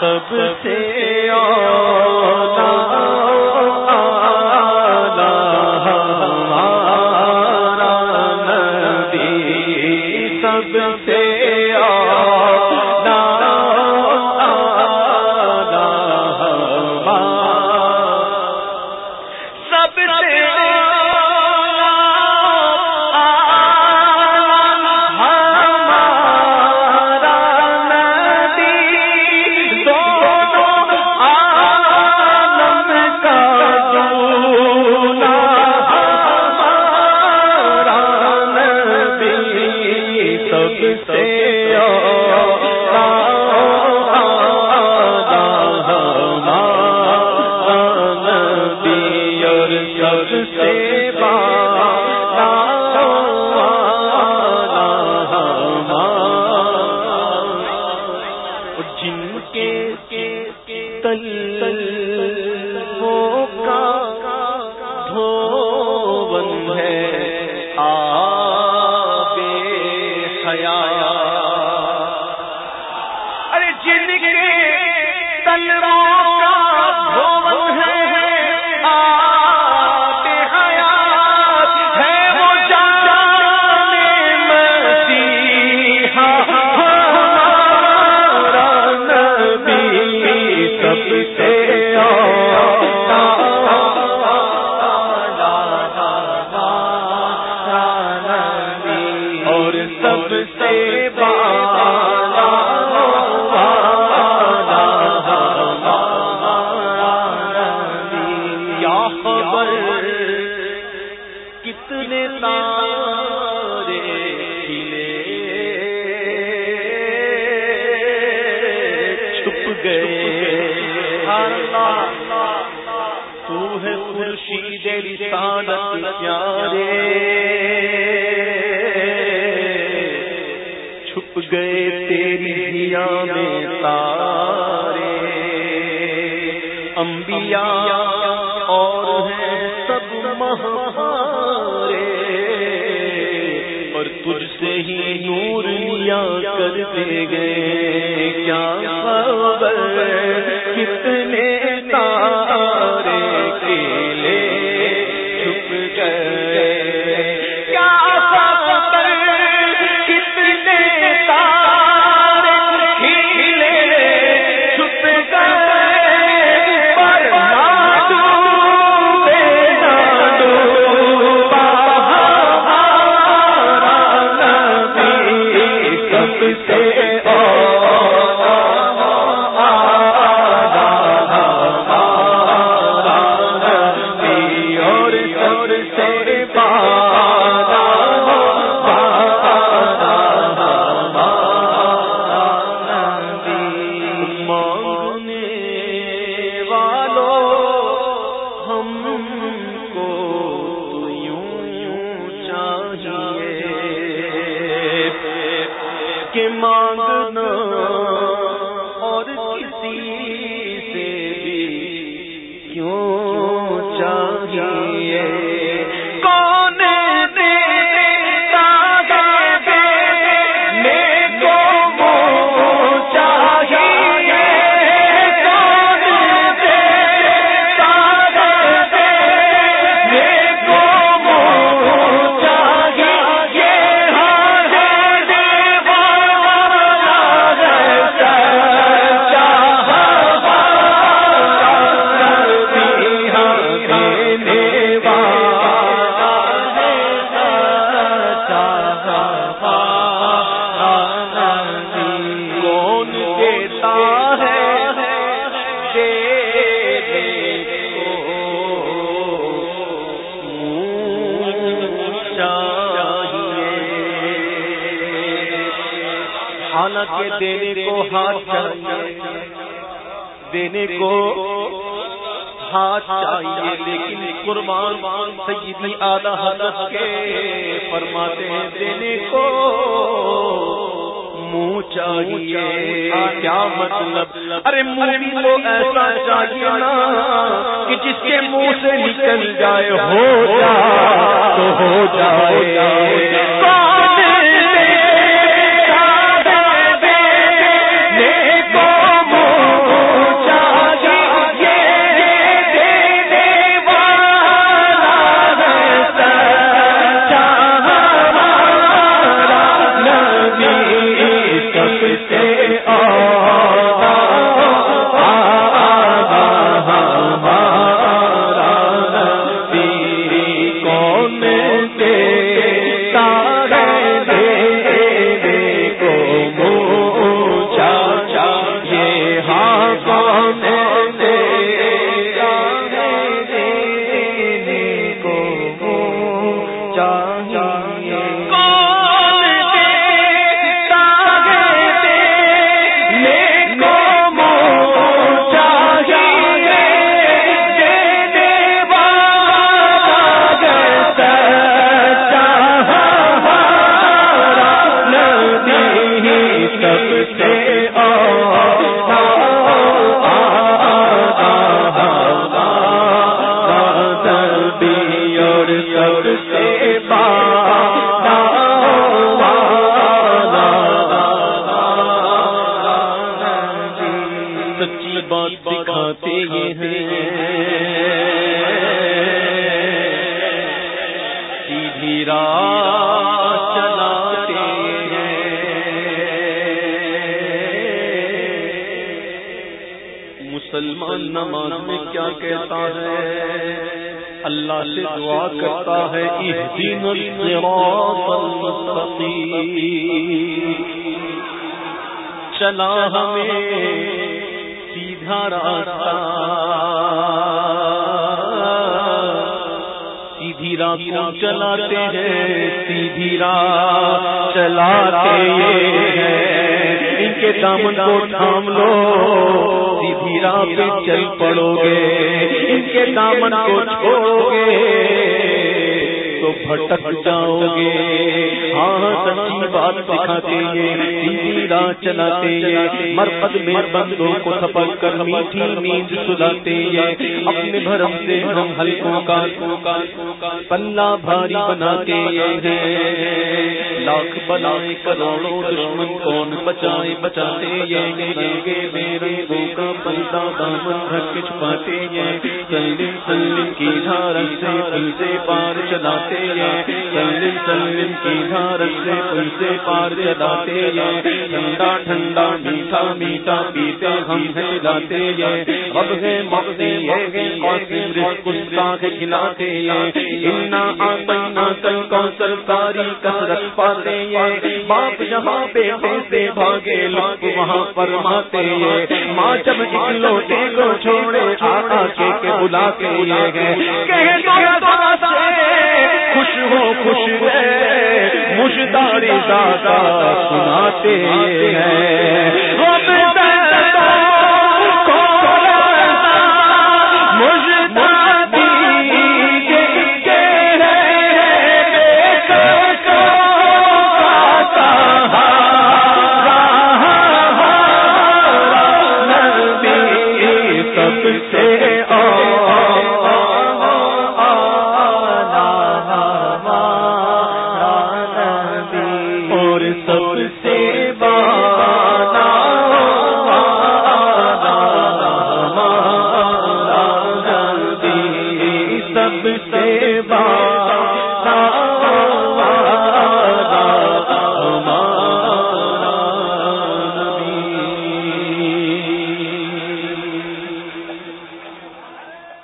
سب سے سے بات گئے۔ تو ہے خورشید رسالت پیارے۔ چھپ گئے تیری دیا میں تارے۔ انبیاء اور ہیں سب مہا سے ہی نور لیا کرتے گئے۔ کیا خبر؟ کتنے کے مانگنا کے دینے کو ہاتھ چاہیے۔ دینے کو ہاتھ چاہیے۔ لیکن قربان سیدی آدھا حضرت کے فرماتے ہیں دینے کو منہ چاہیے۔ کیا مطلب؟ ارے منہ کو ایسا چاہیے نا کہ جس کے منہ سے نکل جائے ہو ہو جائے۔ کی بات دکھاتے ہیں۔ سیدھی راہ چلاتے ہیں۔ مسلمان نماز میں کیا کہتا ہے؟ اللہ سے دعا کرتا ہے، اہدنا الصراط المستقیم۔ چلا ہمیں۔ سیدھا راستہ سیدھی راہ چلاتے ہیں، سیدھی راہ چلاتے ہیں۔ ان کے دامن کو تھام لو، سیدھی راہ پہ چل پڑو گے۔ ان کے دامن کو چھوڑو گے۔ تو بھٹک جاؤ گے ہاں سچی بات دکھاتے ہیں۔ سیدھی راہ چلاتے ہیں۔ مرپد میں بندوں کو سفر کر میٹھی نیند سلاتے ہیں۔ اپنے بھرم سے ہم ہلکوں کا پلہ بھاری بناتے ہیں۔ لاکھ بلائے کروڑوں دشمن کون بچائے بچاتے ہیں۔ رنگے بے رنگوں کا بندہ دامن رکھ چھپاتے ہیں۔ سلم سلم کی دھار سے پل سے پار چلاتے چلاتے سلم سلم کی دھار سے پل سے پار چلاتے ہیں۔ ٹھنڈا ٹھنڈا میٹھا میٹھا پیتے ہم ہیں لاتے ہیں۔ اب ہے مقدی ہے کھلاتے ہیں۔ کل کون سرکاری کسرت پاتے ہیں۔ باپ جہاں بیٹے سے بھاگے، لوگ وہاں فرماتے ہیں۔ ماں جب لوٹے کو چھوڑے، آقا کے بلاتے ہیں۔ خوش ہو خوش ہے مشداری دادا سناتے ہیں۔ سے بیٹے